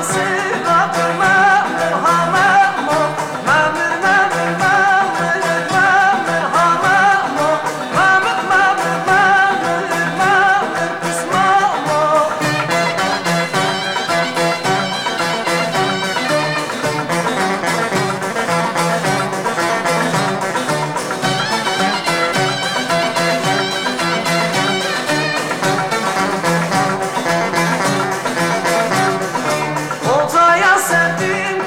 danser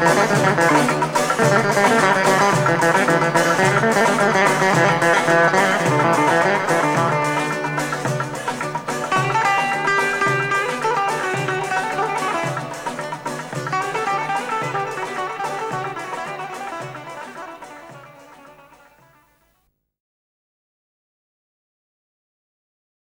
Gracias.